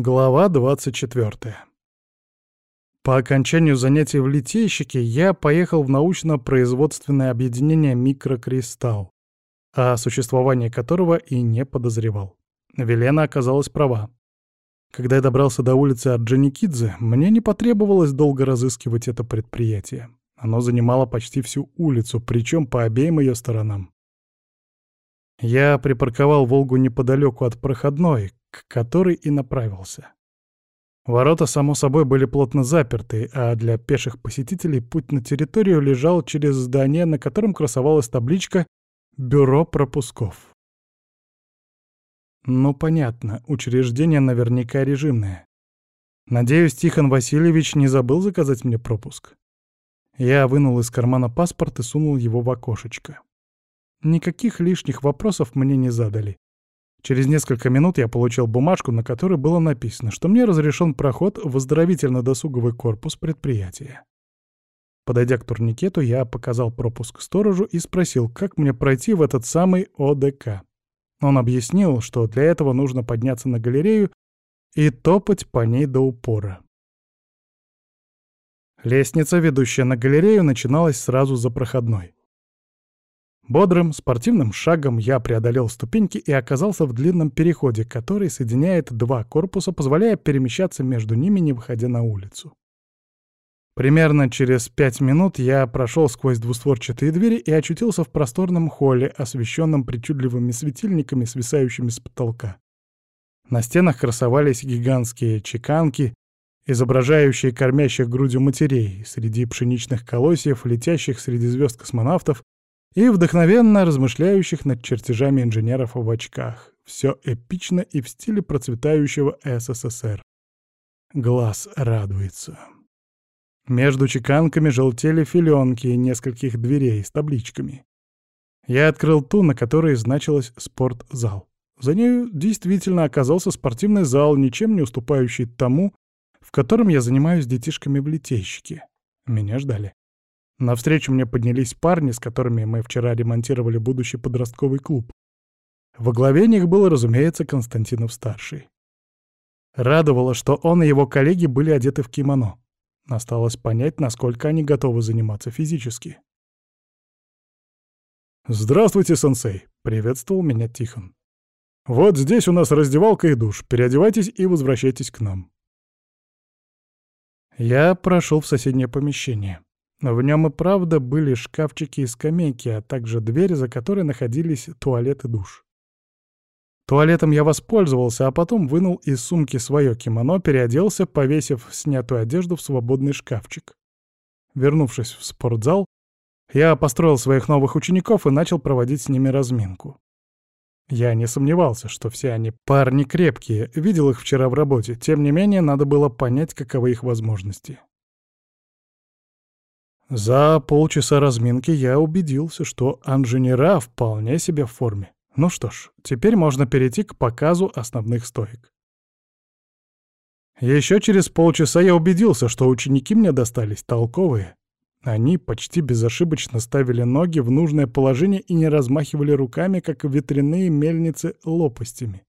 Глава 24. По окончанию занятий в литейщике я поехал в научно-производственное объединение «Микрокристалл», о существовании которого и не подозревал. Велена оказалась права. Когда я добрался до улицы Орджоникидзе, мне не потребовалось долго разыскивать это предприятие. Оно занимало почти всю улицу, причем по обеим ее сторонам. Я припарковал «Волгу» неподалеку от проходной, к которой и направился. Ворота, само собой, были плотно заперты, а для пеших посетителей путь на территорию лежал через здание, на котором красовалась табличка «Бюро пропусков». Ну, понятно, учреждение наверняка режимное. Надеюсь, Тихон Васильевич не забыл заказать мне пропуск. Я вынул из кармана паспорт и сунул его в окошечко. Никаких лишних вопросов мне не задали. Через несколько минут я получил бумажку, на которой было написано, что мне разрешен проход в оздоровительно-досуговый корпус предприятия. Подойдя к турникету, я показал пропуск сторожу и спросил, как мне пройти в этот самый ОДК. Он объяснил, что для этого нужно подняться на галерею и топать по ней до упора. Лестница, ведущая на галерею, начиналась сразу за проходной. Бодрым, спортивным шагом я преодолел ступеньки и оказался в длинном переходе, который соединяет два корпуса, позволяя перемещаться между ними, не выходя на улицу. Примерно через пять минут я прошел сквозь двустворчатые двери и очутился в просторном холле, освещенном причудливыми светильниками, свисающими с потолка. На стенах красовались гигантские чеканки, изображающие кормящих грудью матерей, среди пшеничных колосьев, летящих среди звезд космонавтов, и вдохновенно размышляющих над чертежами инженеров в очках. Все эпично и в стиле процветающего СССР. Глаз радуется. Между чеканками желтели филенки нескольких дверей с табличками. Я открыл ту, на которой значилось «спортзал». За нею действительно оказался спортивный зал, ничем не уступающий тому, в котором я занимаюсь детишками в литейщике. Меня ждали. Навстречу мне поднялись парни, с которыми мы вчера ремонтировали будущий подростковый клуб. Во главе них был, разумеется, Константинов-старший. Радовало, что он и его коллеги были одеты в кимоно. Осталось понять, насколько они готовы заниматься физически. «Здравствуйте, сенсей!» — приветствовал меня Тихон. «Вот здесь у нас раздевалка и душ. Переодевайтесь и возвращайтесь к нам». Я прошел в соседнее помещение. В нем и правда были шкафчики и скамейки, а также дверь, за которой находились туалет и душ. Туалетом я воспользовался, а потом вынул из сумки свое кимоно, переоделся, повесив снятую одежду в свободный шкафчик. Вернувшись в спортзал, я построил своих новых учеников и начал проводить с ними разминку. Я не сомневался, что все они парни крепкие, видел их вчера в работе, тем не менее надо было понять, каковы их возможности. За полчаса разминки я убедился, что инженера вполне себе в форме. Ну что ж, теперь можно перейти к показу основных стоек. Еще через полчаса я убедился, что ученики мне достались толковые. Они почти безошибочно ставили ноги в нужное положение и не размахивали руками, как ветряные мельницы лопастями.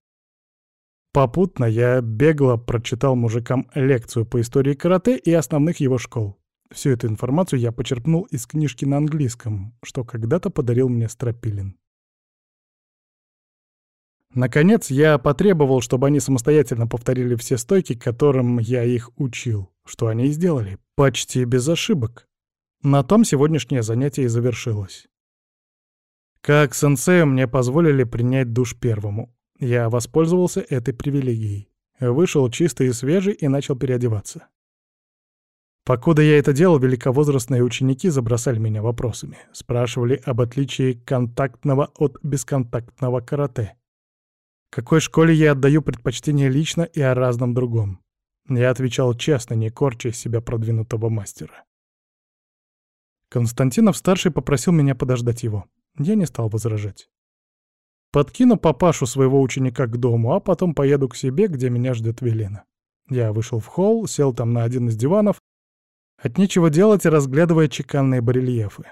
Попутно я бегло прочитал мужикам лекцию по истории карате и основных его школ. Всю эту информацию я почерпнул из книжки на английском, что когда-то подарил мне Стропилин. Наконец, я потребовал, чтобы они самостоятельно повторили все стойки, которым я их учил, что они и сделали, почти без ошибок. На том сегодняшнее занятие и завершилось. Как сенсею мне позволили принять душ первому. Я воспользовался этой привилегией. Вышел чистый и свежий и начал переодеваться. Покуда я это делал, великовозрастные ученики забросали меня вопросами. Спрашивали об отличии контактного от бесконтактного карате. Какой школе я отдаю предпочтение лично и о разном другом. Я отвечал честно, не корча себя продвинутого мастера. Константинов-старший попросил меня подождать его. Я не стал возражать. Подкину папашу своего ученика к дому, а потом поеду к себе, где меня ждет Велена. Я вышел в холл, сел там на один из диванов от нечего делать, разглядывая чеканные барельефы.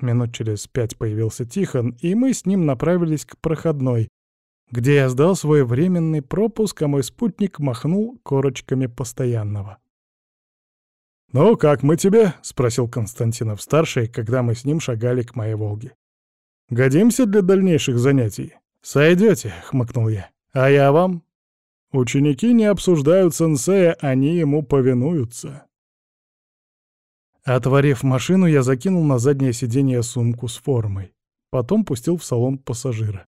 Минут через пять появился Тихон, и мы с ним направились к проходной, где я сдал свой временный пропуск, а мой спутник махнул корочками постоянного. «Ну, как мы тебе?» — спросил Константинов-старший, когда мы с ним шагали к моей «Волге». «Годимся для дальнейших занятий?» «Сойдете», — хмыкнул я. «А я вам?» «Ученики не обсуждают сенсея, они ему повинуются». Отворив машину, я закинул на заднее сиденье сумку с формой. Потом пустил в салон пассажира.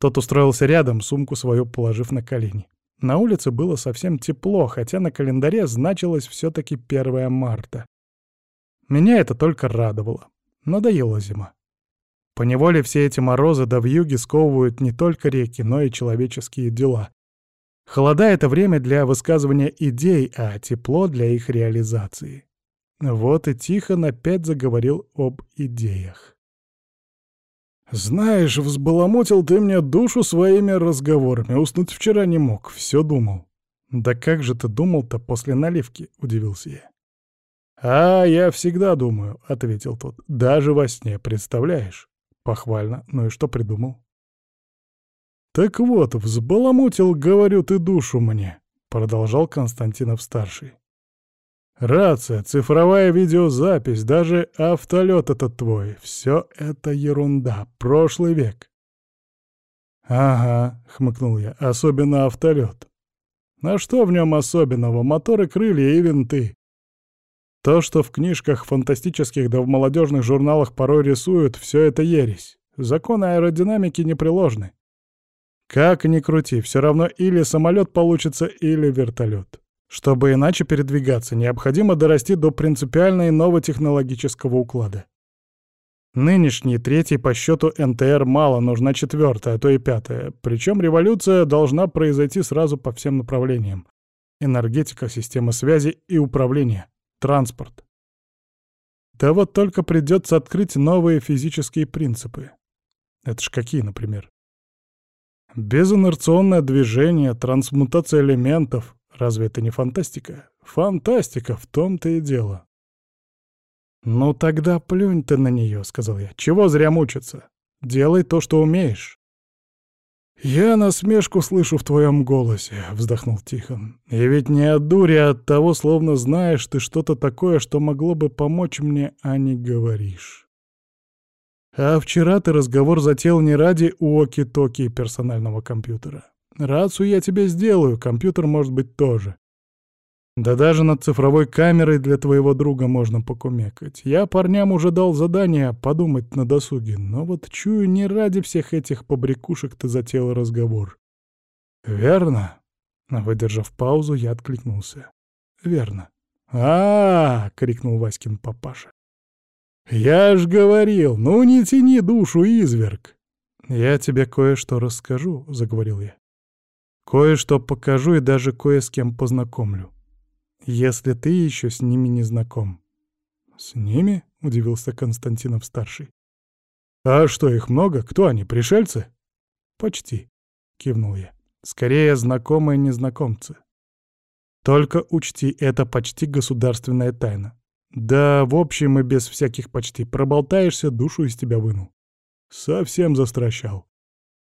Тот устроился рядом, сумку свою положив на колени. На улице было совсем тепло, хотя на календаре значилось все-таки 1 марта. Меня это только радовало. Надоела зима. Поневоле все эти морозы да вьюги сковывают не только реки, но и человеческие дела. Холода — это время для высказывания идей, а тепло — для их реализации. Вот и Тихон опять заговорил об идеях. «Знаешь, взбаламутил ты мне душу своими разговорами. Уснуть вчера не мог, все думал». «Да как же ты думал-то после наливки?» — удивился я. «А, я всегда думаю», — ответил тот. «Даже во сне, представляешь?» «Похвально. Ну и что придумал?» «Так вот, взбаламутил, говорю, ты душу мне», — продолжал Константинов-старший. Рация, цифровая видеозапись, даже автолет этот твой — все это ерунда, прошлый век. «Ага», — хмыкнул я, — «особенно автолет. А что в нем особенного? Моторы, крылья и винты. То, что в книжках фантастических да в молодежных журналах порой рисуют, все это ересь. Законы аэродинамики непреложны. Как ни крути, все равно или самолет получится, или вертолет. Чтобы иначе передвигаться, необходимо дорасти до принципиально иного технологического уклада. Нынешний, третий по счету НТР мало, нужна четвертая, а то и пятая. Причем революция должна произойти сразу по всем направлениям. Энергетика, система связи и управление, транспорт. Да вот только придется открыть новые физические принципы. Это ж какие, например? Безинерционное движение, трансмутация элементов, Разве это не фантастика? Фантастика, в том-то и дело. «Ну тогда плюнь ты на нее», — сказал я. «Чего зря мучиться? Делай то, что умеешь». «Я насмешку слышу в твоем голосе», — вздохнул Тихон. «И ведь не от дури, а от того, словно знаешь ты что-то такое, что могло бы помочь мне, а не говоришь. А вчера ты разговор затеял не ради уоки-токи персонального компьютера. Рацию я тебе сделаю, компьютер может быть тоже. Да даже над цифровой камерой для твоего друга можно покумекать. Я парням уже дал задание подумать на досуге, но вот чую, не ради всех этих побрякушек ты затеял разговор. Верно? Выдержав паузу, я откликнулся. Верно. а, -а, -а крикнул Васькин папаша. «Я ж говорил, ну не тяни душу, изверг!» «Я тебе кое-что расскажу», — заговорил я. Кое-что покажу и даже кое с кем познакомлю. Если ты еще с ними не знаком. С ними? — удивился Константинов-старший. А что, их много? Кто они, пришельцы? Почти, — кивнул я. Скорее, знакомые незнакомцы. Только учти, это почти государственная тайна. Да, в общем и без всяких почти. Проболтаешься, душу из тебя вынул. Совсем застращал. —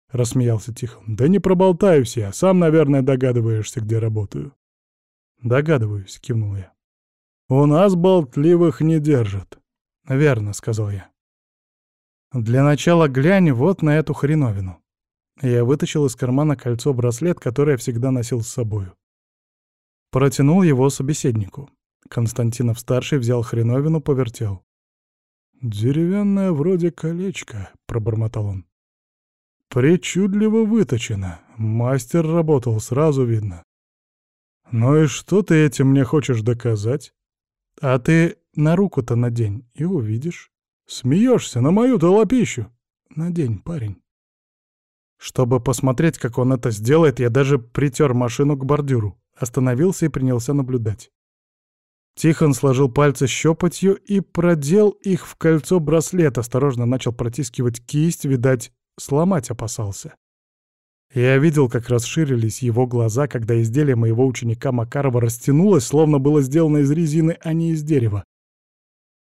рассмеялся Тихон. «Да не проболтаюсь я, сам, наверное, догадываешься, где работаю». «Догадываюсь», — кивнул я. «У нас болтливых не держат». «Верно», — сказал я. «Для начала глянь вот на эту хреновину». Я вытащил из кармана кольцо-браслет, которое я всегда носил с собою. Протянул его собеседнику. Константинов-старший взял хреновину, повертел. «Деревянное вроде колечко», — пробормотал он. Причудливо выточено. Мастер работал, сразу видно. Ну и что ты этим мне хочешь доказать? А ты на руку-то надень и увидишь. Смеешься на мою-то лапищу. Надень, парень. Чтобы посмотреть, как он это сделает, я даже притер машину к бордюру, остановился и принялся наблюдать. Тихон сложил пальцы щепотью и продел их в кольцо браслет, осторожно начал протискивать кисть, видать, Сломать опасался. Я видел, как расширились его глаза, когда изделие моего ученика Макарова растянулось, словно было сделано из резины, а не из дерева.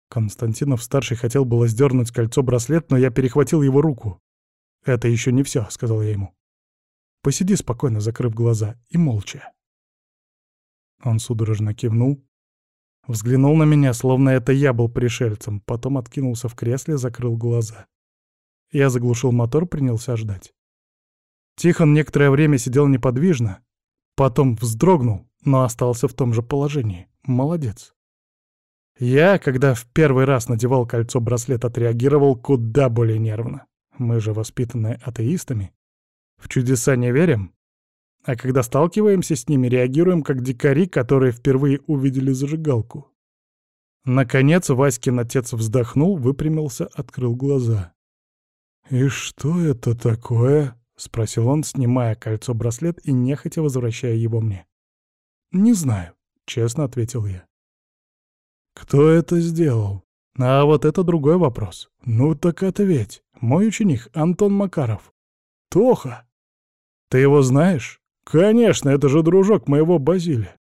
Константинов-старший хотел было сдернуть кольцо-браслет, но я перехватил его руку. «Это еще не все», — сказал я ему. Посиди спокойно, закрыв глаза, и молча. Он судорожно кивнул, взглянул на меня, словно это я был пришельцем, потом откинулся в кресле, закрыл глаза. Я заглушил мотор, принялся ждать. Тихон некоторое время сидел неподвижно, потом вздрогнул, но остался в том же положении. Молодец. Я, когда в первый раз надевал кольцо-браслет, отреагировал куда более нервно. Мы же воспитанные атеистами. В чудеса не верим. А когда сталкиваемся с ними, реагируем как дикари, которые впервые увидели зажигалку. Наконец Васькин отец вздохнул, выпрямился, открыл глаза. «И что это такое?» — спросил он, снимая кольцо-браслет и нехотя возвращая его мне. «Не знаю», — честно ответил я. «Кто это сделал?» «А вот это другой вопрос. Ну так ответь. Мой ученик Антон Макаров. Тоха. Ты его знаешь? Конечно, это же дружок моего Базилия.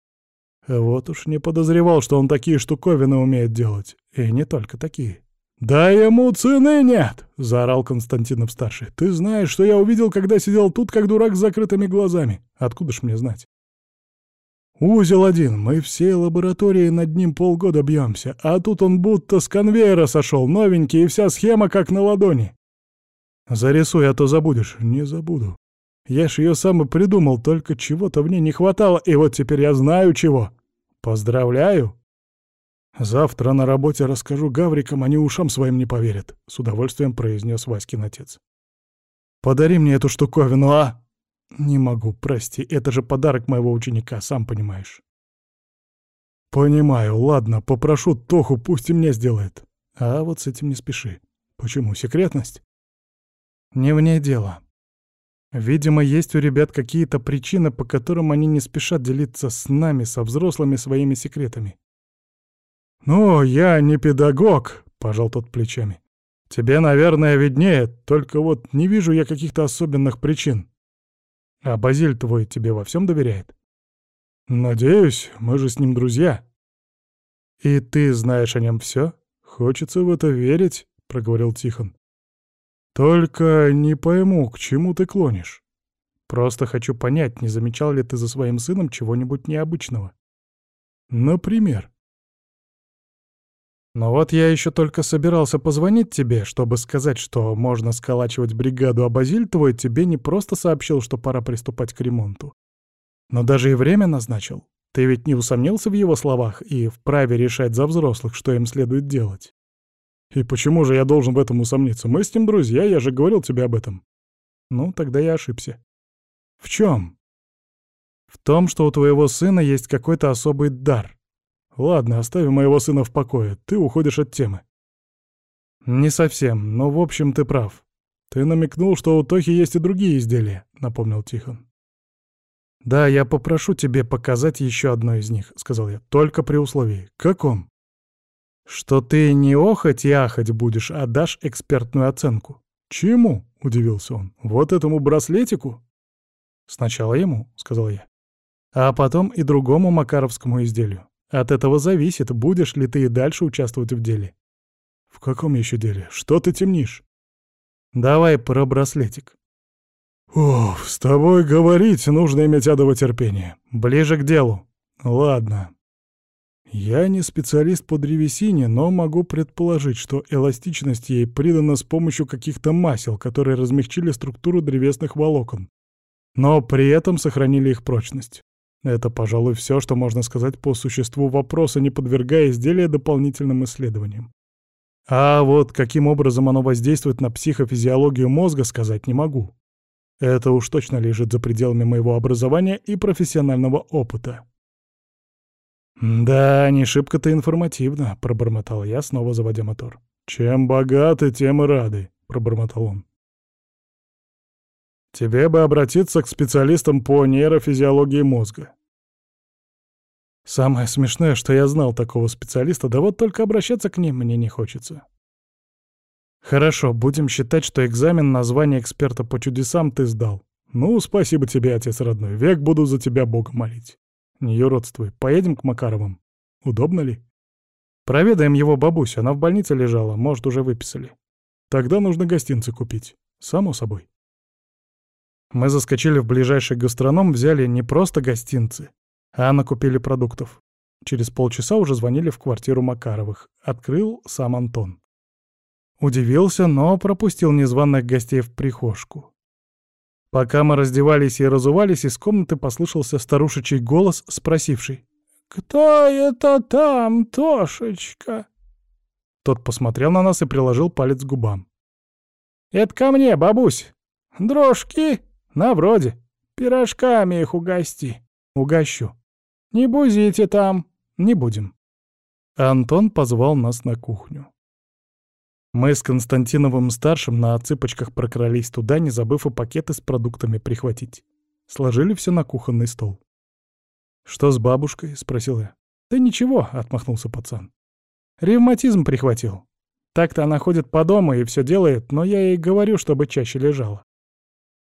Вот уж не подозревал, что он такие штуковины умеет делать. И не только такие. «Да ему цены нет!» — заорал Константинов-старший. «Ты знаешь, что я увидел, когда сидел тут, как дурак с закрытыми глазами. Откуда ж мне знать?» «Узел один, мы всей лаборатории над ним полгода бьемся, а тут он будто с конвейера сошел, новенький, и вся схема как на ладони. Зарисуй, а то забудешь». «Не забуду. Я ж ее сам и придумал, только чего-то в ней не хватало, и вот теперь я знаю чего. Поздравляю!» «Завтра на работе расскажу гаврикам, они ушам своим не поверят», — с удовольствием произнес Васькин отец. «Подари мне эту штуковину, а?» «Не могу, прости, это же подарок моего ученика, сам понимаешь». «Понимаю, ладно, попрошу Тоху, пусть и мне сделает. А вот с этим не спеши. Почему, секретность?» «Не в ней дело. Видимо, есть у ребят какие-то причины, по которым они не спешат делиться с нами, со взрослыми, своими секретами. «Ну, я не педагог», — пожал тот плечами. «Тебе, наверное, виднее, только вот не вижу я каких-то особенных причин. А Базиль твой тебе во всем доверяет?» «Надеюсь, мы же с ним друзья». «И ты знаешь о нем все? Хочется в это верить», — проговорил Тихон. «Только не пойму, к чему ты клонишь. Просто хочу понять, не замечал ли ты за своим сыном чего-нибудь необычного. Например?» Но вот я еще только собирался позвонить тебе, чтобы сказать, что можно сколачивать бригаду, а Базиль твой тебе не просто сообщил, что пора приступать к ремонту, но даже и время назначил. Ты ведь не усомнился в его словах и вправе решать за взрослых, что им следует делать. И почему же я должен в этом усомниться? Мы с ним друзья, я же говорил тебе об этом. Ну, тогда я ошибся. В чем? В том, что у твоего сына есть какой-то особый дар. Ладно, оставим моего сына в покое, ты уходишь от темы. Не совсем, но в общем ты прав. Ты намекнул, что у Тохи есть и другие изделия, напомнил Тихон. Да, я попрошу тебе показать еще одно из них, сказал я, только при условии. Каком? Что ты не охоть и ахать будешь, а дашь экспертную оценку. Чему? удивился он. Вот этому браслетику? Сначала ему, сказал я. А потом и другому макаровскому изделию. От этого зависит, будешь ли ты и дальше участвовать в деле. В каком еще деле? Что ты темнишь? Давай про браслетик. Уф, с тобой говорить нужно иметь адово терпение. Ближе к делу. Ладно. Я не специалист по древесине, но могу предположить, что эластичность ей придана с помощью каких-то масел, которые размягчили структуру древесных волокон, но при этом сохранили их прочность. Это, пожалуй, все, что можно сказать по существу вопроса, не подвергая изделия дополнительным исследованиям. А вот каким образом оно воздействует на психофизиологию мозга, сказать не могу. Это уж точно лежит за пределами моего образования и профессионального опыта. «Да, не шибко-то информативно», — пробормотал я, снова заводя мотор. «Чем богаты, тем и рады», — пробормотал он. «Тебе бы обратиться к специалистам по нейрофизиологии мозга. Самое смешное, что я знал такого специалиста, да вот только обращаться к ним мне не хочется. Хорошо, будем считать, что экзамен на звание эксперта по чудесам ты сдал. Ну, спасибо тебе, отец родной, век буду за тебя Бога молить. Не юродствуй, поедем к Макаровым. Удобно ли? Проведаем его бабусю, она в больнице лежала, может, уже выписали. Тогда нужно гостинцы купить. Само собой. Мы заскочили в ближайший гастроном, взяли не просто гостинцы, а накупили продуктов. Через полчаса уже звонили в квартиру Макаровых. Открыл сам Антон. Удивился, но пропустил незваных гостей в прихожку. Пока мы раздевались и разувались, из комнаты послышался старушечий голос, спросивший. «Кто это там, Тошечка?» Тот посмотрел на нас и приложил палец к губам. «Это ко мне, бабусь. Дрожки? На вроде. Пирожками их угости. Угощу. Не бузите там. Не будем». Антон позвал нас на кухню. Мы с Константиновым-старшим на цыпочках прокрались туда, не забыв и пакеты с продуктами прихватить. Сложили все на кухонный стол. «Что с бабушкой?» — спросил я. «Да ничего», — отмахнулся пацан. «Ревматизм прихватил. Так-то она ходит по дому и все делает, но я ей говорю, чтобы чаще лежала».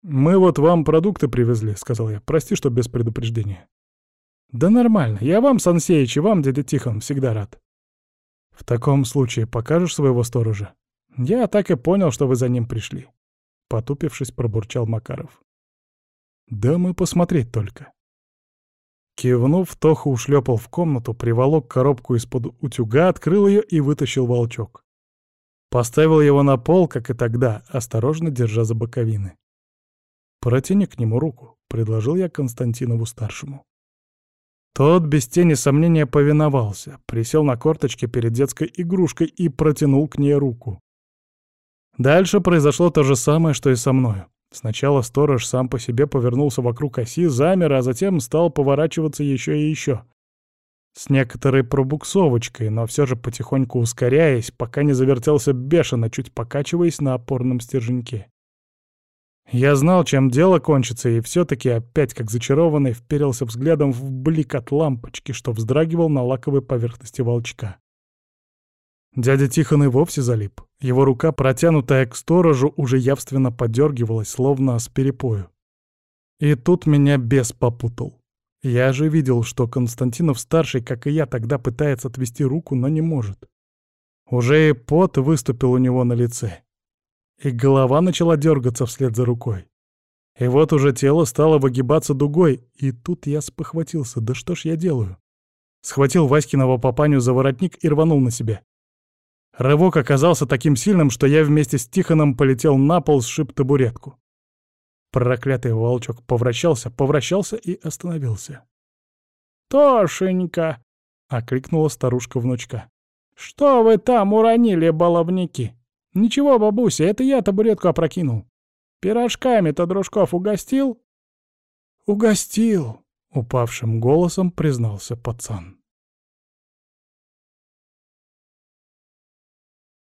«Мы вот вам продукты привезли», — сказал я. «Прости, что без предупреждения». «Да нормально. Я вам, Сансеич, и вам, дядя Тихон, всегда рад. «В таком случае покажешь своего сторожа?» «Я так и понял, что вы за ним пришли», — потупившись, пробурчал Макаров. «Да мы посмотреть только». Кивнув, Тоха ушлепал в комнату, приволок коробку из-под утюга, открыл ее и вытащил волчок. Поставил его на пол, как и тогда, осторожно держа за боковины. «Протяни к нему руку», — предложил я Константинову-старшему. Тот без тени сомнения повиновался, присел на корточки перед детской игрушкой и протянул к ней руку. Дальше произошло то же самое, что и со мною. Сначала сторож сам по себе повернулся вокруг оси, замер, а затем стал поворачиваться еще и еще. С некоторой пробуксовочкой, но все же потихоньку ускоряясь, пока не завертелся бешено, чуть покачиваясь на опорном стерженьке. Я знал, чем дело кончится, и все-таки опять, как зачарованный, вперился взглядом в блик от лампочки, что вздрагивал на лаковой поверхности волчка. Дядя Тихон и вовсе залип. Его рука, протянутая к сторожу, уже явственно подергивалась, словно с перепою. И тут меня бес попутал. Я же видел, что Константинов-старший, как и я, тогда пытается отвести руку, но не может. Уже и пот выступил у него на лице и голова начала дергаться вслед за рукой. И вот уже тело стало выгибаться дугой, и тут я спохватился. Да что ж я делаю? Схватил Васькиного папаню за воротник и рванул на себе. Рывок оказался таким сильным, что я вместе с Тихоном полетел на пол, сшиб табуретку. Проклятый волчок повращался, повращался и остановился. «Тошенька!» — окликнула старушка-внучка. «Что вы там уронили, баловники?» «Ничего, бабуся, это я табуретку опрокинул. Пирожками-то дружков угостил?» «Угостил», — упавшим голосом признался пацан.